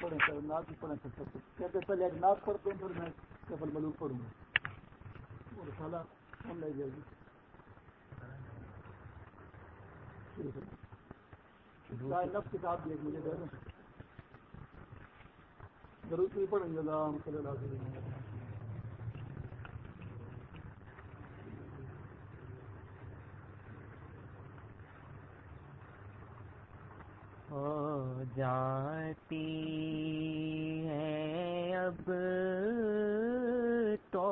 پڑھیں سر نعت بھی پڑھیں سر سب کہتے پہلے ایک نعت پڑھتے ہیں پھر میں کفل ملوک پڑھوں گا اور سالہ ہم لے جائے گی نفس کتاب مجھے ضرور پڑھیں گے اللہ صلی اللہ علیہ وسلم ہو جاتی ہے۔ اب تو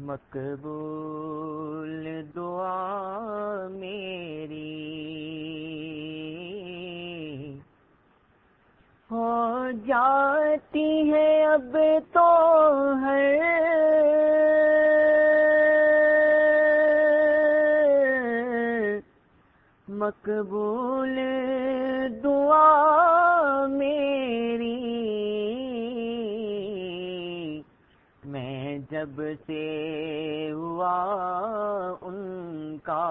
مقبول دعا میری ہو جاتی ہے۔ اب تو ہے مقبول دعا میری۔ میں جب سے ہوا ان کا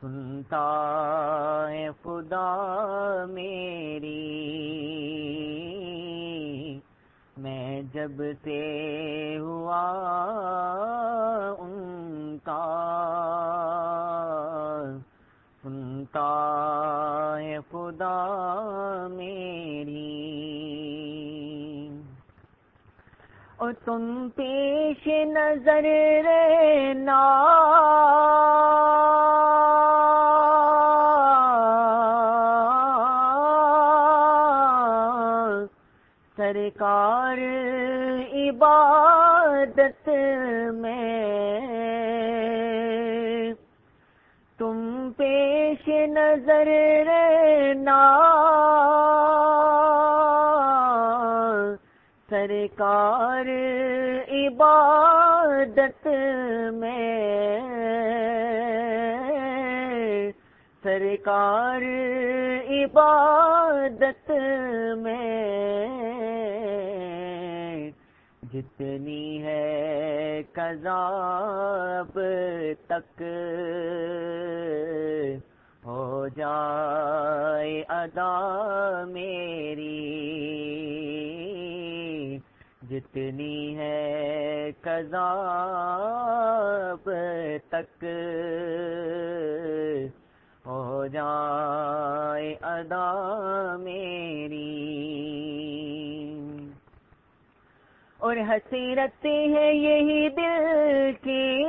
سنتا ہے خدا میری۔ جب سے ہوا ان کا۔ سنتا ہے خدا میری۔ اور تم پیش نظر رہنا۔ عبادت میں۔ تم پیش نظر رہنا۔ سرکار عبادت میں۔ سرکار عبادت میں۔ جتنی ہے کذاب تک۔ ہو جائے ادا میری۔ جتنی ہے کذاب تک۔ ہو جائے ادا میری۔ اور حسیرت ہے یہی دل کی۔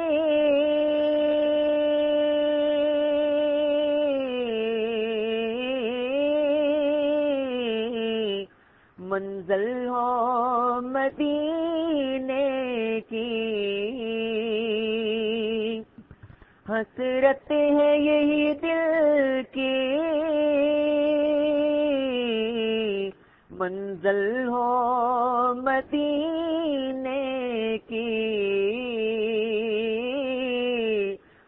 منزل ہو مدینے کی۔ حسرت ہے یہی دل کی۔ منزل ہو مدینے کی۔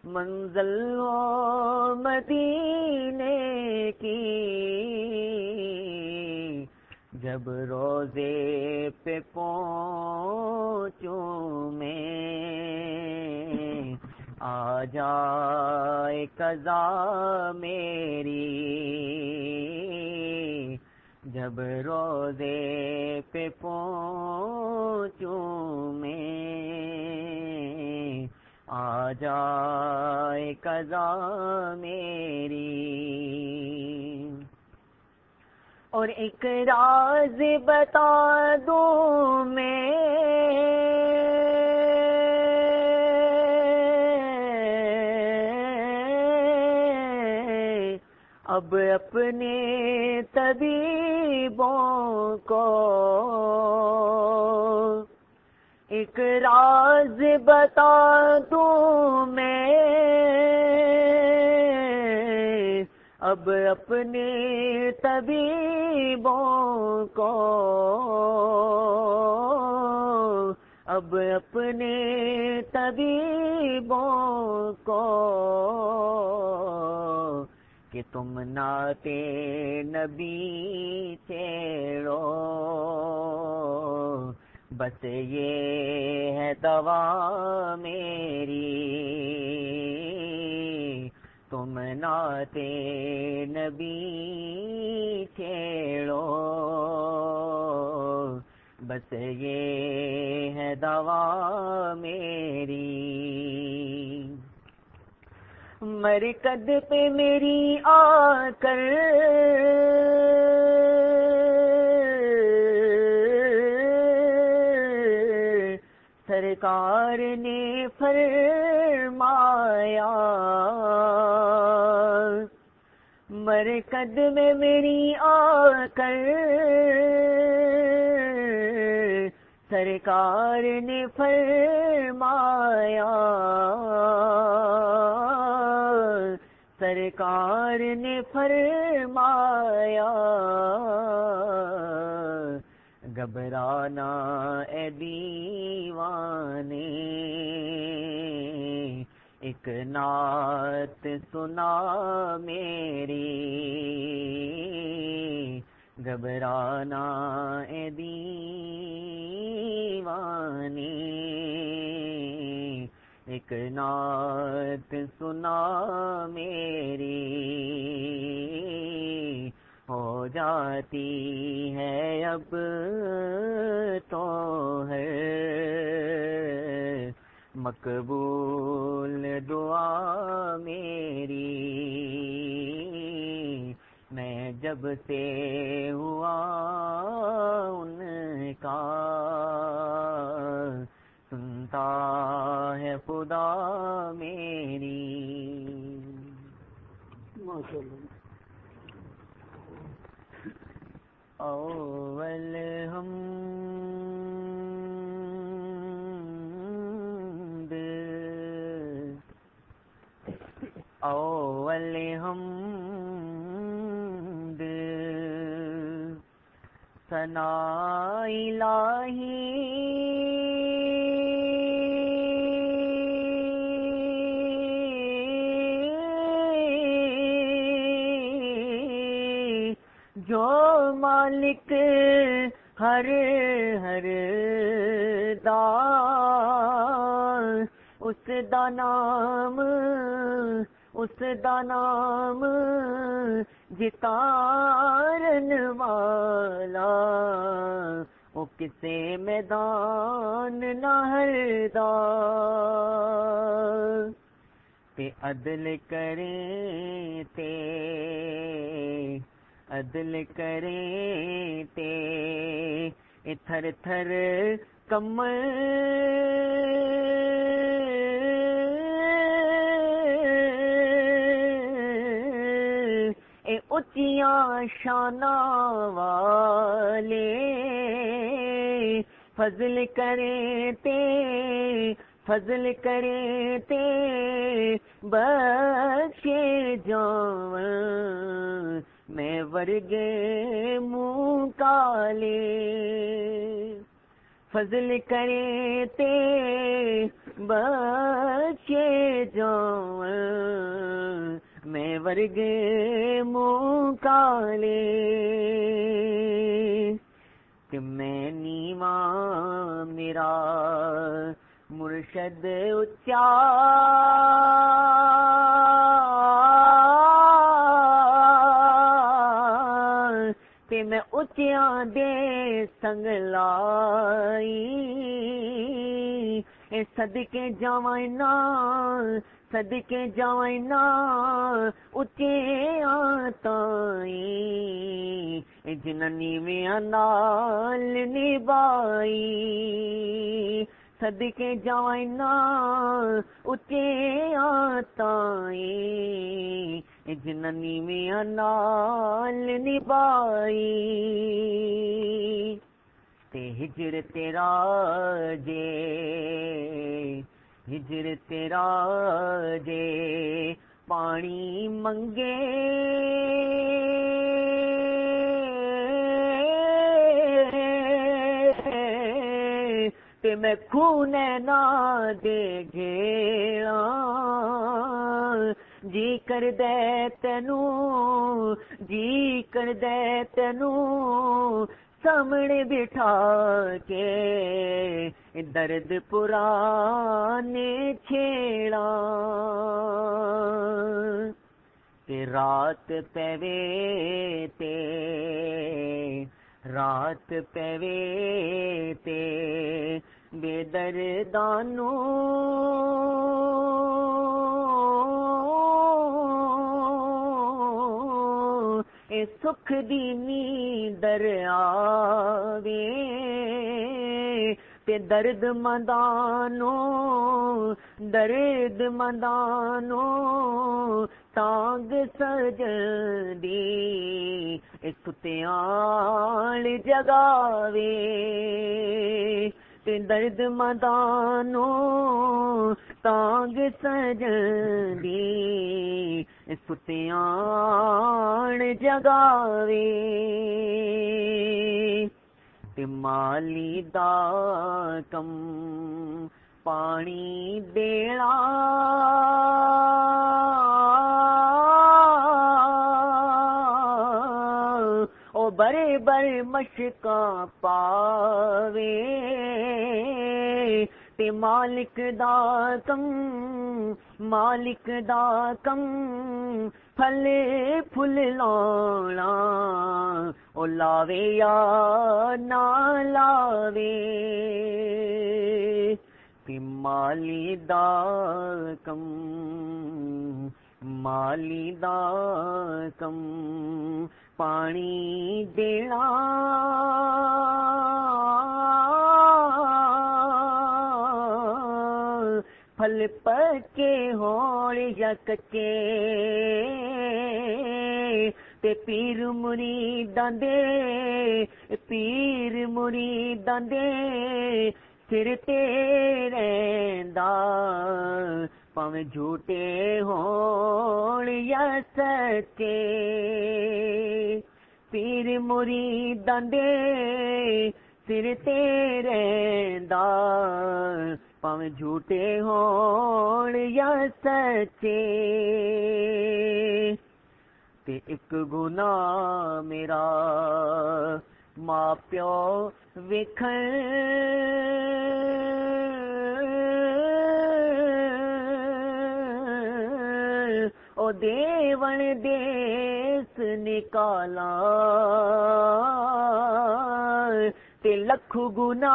منزل ہو مدینے کی۔ جب روزے پہ پہنچوں میں، آ جائے قضا میری۔ جب روزے پہ پہنچوں میں، آ جائے قضا میری۔ اور ایک راز بتا دوں میں اب اپنے طبیبوں کو ایک راز بتا دوں میں۔ اب اپنے طبیبوں کو اب اپنے طبیبوں کو کہ تم ناتے نبی چیڑو بس یہ ہے دوا میری۔ تم ناتے نبی چھیڑو بس یہ ہے دوا میری۔ مرکد پہ میری آ کر سرکار نے فرمایا مرکد میں میری آ کر سرکار نے فرمایا سرکار نے فرمایا گھبرانا اے دیوانے ایک نعت سنا میری گھبرانا اے دیوانے ایک نعت سنا میری، ہو جاتی ہے اب تو ہے۔ مقبول دعا میری، میں جب سے ہوا ان کا۔ سنتا ہے خدا میری۔ اول ہم اول ہم سنا الہی۔ مالک ہر ہر دار اس دا نام، اس دا نام جتارن والا۔ وہ کسے میدان نہ ہر دار تے عدل کریں تے عدل کریں تے اے تھر تھر کمر اے اچیاں شانہ والے، فضل کریں تے فضل کریں تے بخشے جاون میں ورگے منہ کالے۔ فضل کریں تے بخشے جاون میں ورگے منہ کالے۔ کہ میں نیواں میرا مرشد اچا میں اچیاں دے سنگ لائی۔ اے صدقے جوائنا صدقے جوائنا اچے آتائی اے جننی میں نال نبائی صدقے جوائنا اچے آتائی جننی میں نال نبائی تے ہجر تیرا جے، ہجر تیرا جے، پانی منگے۔ تے میں خونے نہ دے گھیڑا جی کر دے تینو جی کر دے تینو، سامنے بٹھا کے درد پرانے چھیڑا۔ تے رات پوے تے، رات پوے تے بے دردانوں اے سکھ دی نیندر آوے تے درد مندانو درد مندانو تانگ سجن دی اے ستیاں جگاوے۔ درد مندانو تانگ سجن دی ستیاں جگاوے۔ تے مالی دا کم پانی دینا او بڑے بڑے مشکاں پاوے۔ تے مالک دا کم، مالک دا کم پھل پھل لانا۔ او لاوے یا نہ لاوے۔ تے مالی دا کم، مالی دا کم پانی دینا پھل پکے ہون یا کچے تے پیر مریداں دے پیر مریداں دے سر تے رہندا پاویں جھوٹے ہون یا سچے پیر مریداں دے سر تے رہندا پاویں جھوٹے ہون یا سچے تے ایک گناہ میرا ماں پیو ویکھن دیون دیس نکالا تے لکھ گنا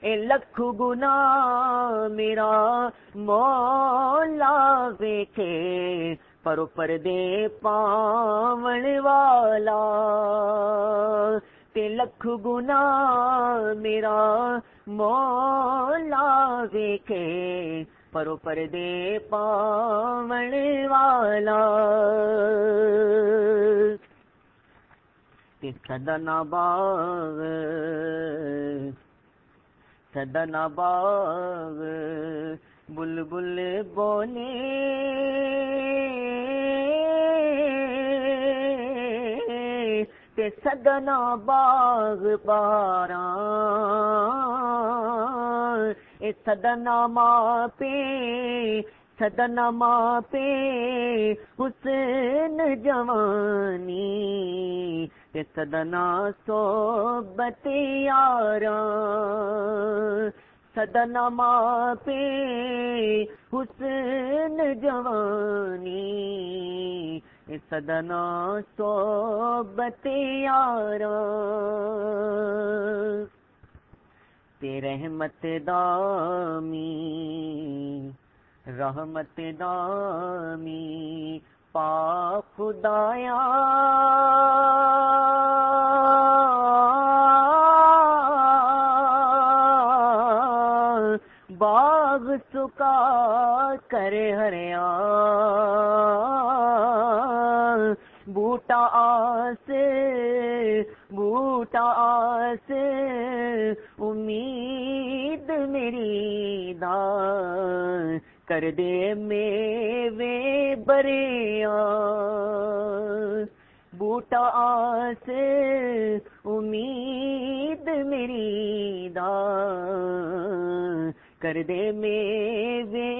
اے لکھ گنا میرا مولا ویکھے پرو پردے پاون والا تے لکھ گنا میرا مولا ویکھے پرو پردے پاون والا تے سدنا باغ سدنا باغ بلبل بولے تے سدنا باغ باراں اے سدنا ماں پے سدنا ماں پے حسن جوانی تے سدنا صحبت یاراں سدنا ماں پے حسن جوانی سدنا صحبت یاراں رحمت دامی رحمت دامی پا خدایا۔ باغ سکا کر ہریا بوٹا آس بوٹا آس امید میری دا کر دے میوے بریا بوٹا آس امید میری دا کر دے میوے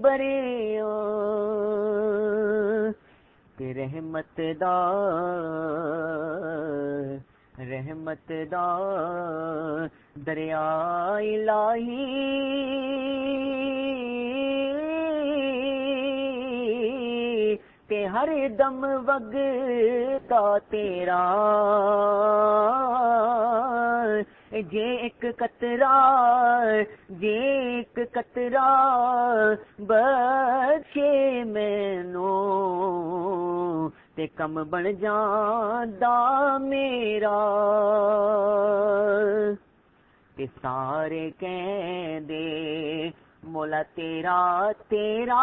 بریا تے رحمت دا رحمت دا دریا الہی۔ تے ہر دم وگتا تیرا۔ جے ایک قطرہ، جے ایک قطرہ بخشے مینو تے کم بن جاندا میرا۔ تے سارے کہندے، مولا تیرا تیرا۔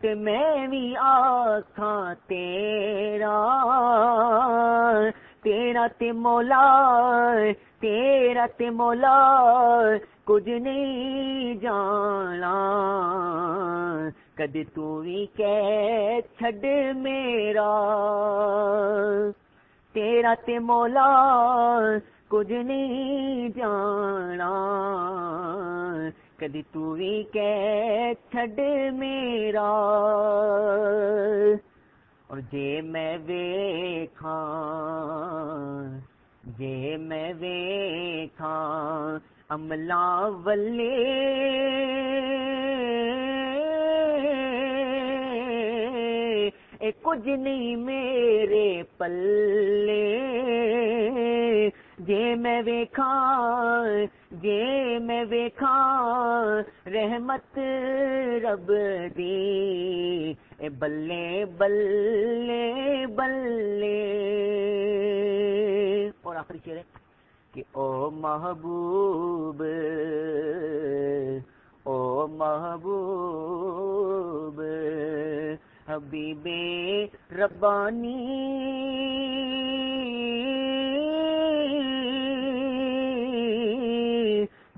تے میں بھی آکھاں تیرا۔ تیرا تے مولا تیرا تے مولا، کچھ نہیں جانا۔ کدی تو بھی کہ چھڈ میرا۔ تیرا تے مولا، کچھ نہیں جانا۔ کدی تو بھی کہ چھڈ میرا۔ اور جے میں ویکھاں جے میں ویکھاں عملہ ولے اے کچھ نہیں میرے پلے۔ جے میں ویکھاں، جے میں ویکھاں، رحمت رب دی۔ اے بلے بلے بلے۔ آخری شعر ہے کہ او محبوب او محبوب، حبیب ربانی،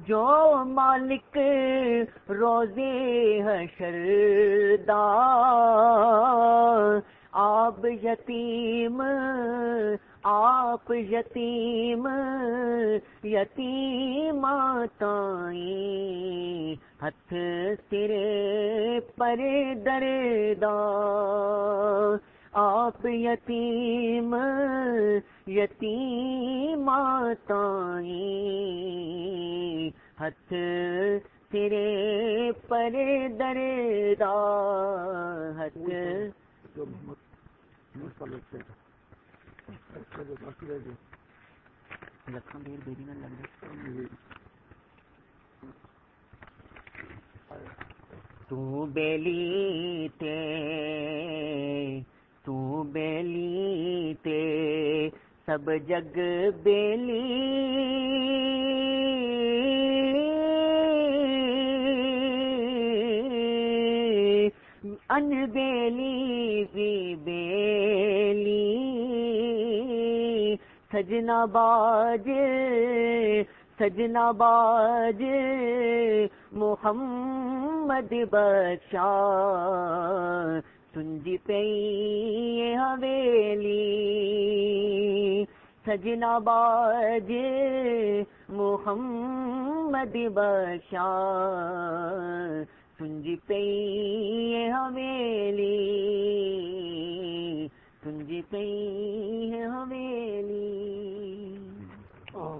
جو مالک روزے حشر دا آپ یتیم آپ یتیم یتیم تائیں ہتھ سرے پر دردا۔ آپ یتیم یتیم تائیں ہتھ سرے پر دردا۔ ہتھ نہ لگ تو بیلی تے تو بیلی تے سب جگ بیلی۔ ان بیلی بھی سجنا باج سجنا باج، محمد بخشا، سنجی پئی حویلی، سجنا باج، محمد بخشا، سنجی پئی حویلی۔ سنجی پئی حویلی۔ آہ